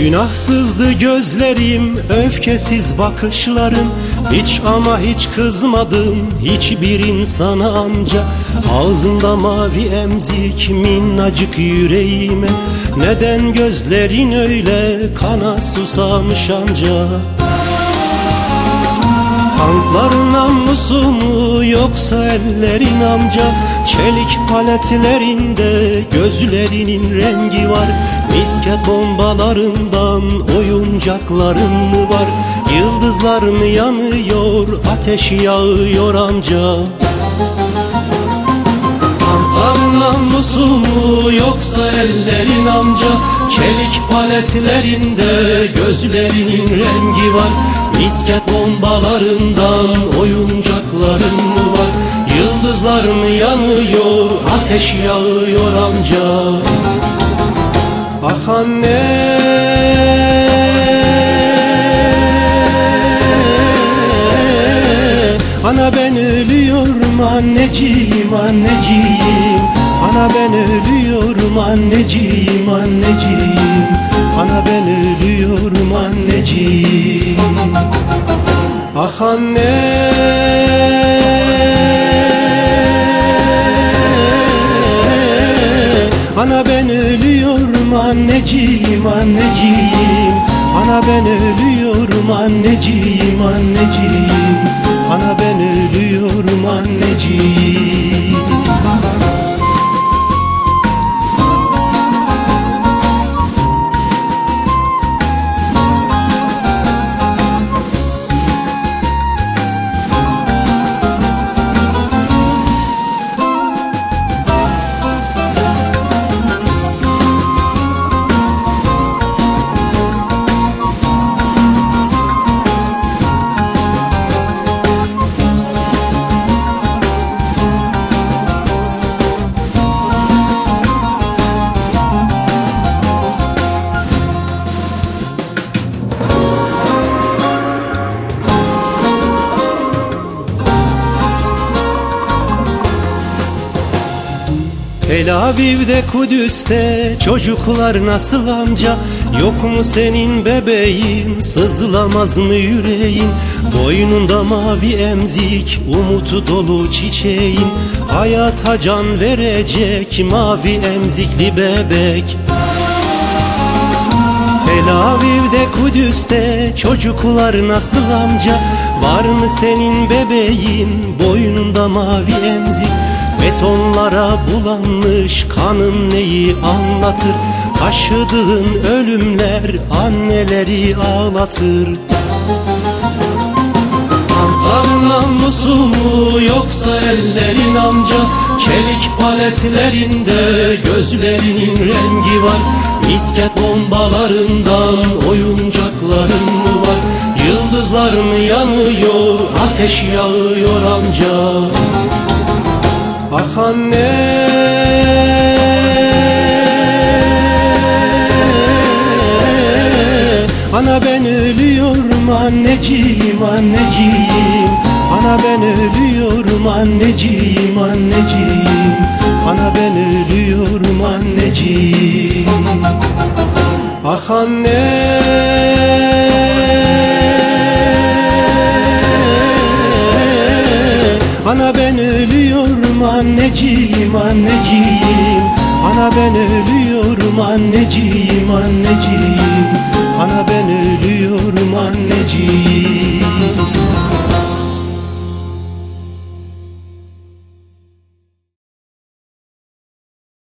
Günahsızdı gözlerim, öfkesiz bakışlarım. Hiç ama hiç kızmadım hiçbir insana amca. Ağzında mavi emzik minnacık yüreğime. Neden gözlerin öyle kana susamış amca? Tankların namlusu mu yoksa ellerin amca? Çelik paletlerinde gözlerinin rengi var Misket bombalarından oyuncakların mı var? Yıldızlar mı yanıyor ateş yağıyor amca Tankların namlusu mu yoksa ellerin amca? Çelik paletlerinde gözlerinin rengi var. Misket bombalarından oyuncakların mı var? Yıldızlar mı yanıyor ateş yağıyor amca Ah anne. Ana ben ölüyorum anneciğim anneciğim. Ana ben ölüyorum anneciğim anneciğim. Ana ben ölüyorum anneciğim. Ah anne anneciğim anneciğim. Ana ben ölüyorum anneciğim anneciğim. Ana ben ölüyorum anneciğim Tel Aviv'de Kudüs'te çocuklar nasıl amca? Yok mu senin bebeğin? Sızlamaz mı yüreğin? Boynunda mavi emzik umutu dolu çiçeğin. Hayata can verecek mavi emzikli bebek. Tel Aviv'de Kudüs'te çocuklar nasıl amca? Var mı senin bebeğin? Boynunda mavi emzik Betonlara bulanmış kanın neyi anlatır? Taşıdığın ölümler anneleri ağlatır. Tankların namlusu mu yoksa ellerin amca? Çelik paletlerinde gözlerinin rengi var. Misket bombalarından oyuncakların mı var? Yıldızlar mı yanıyor ateş yağıyor amca? Ah anne. Ana ben ölüyorum anneciğim anneciğim. Ana ben ölüyorum anneciğim anneciğim. Ana ben ölüyorum anneciğim. Ah anne anneciğim anneciğim Ana ben ölüyorum anneciğim anneciğim. Ana ben ölüyorum anneciğim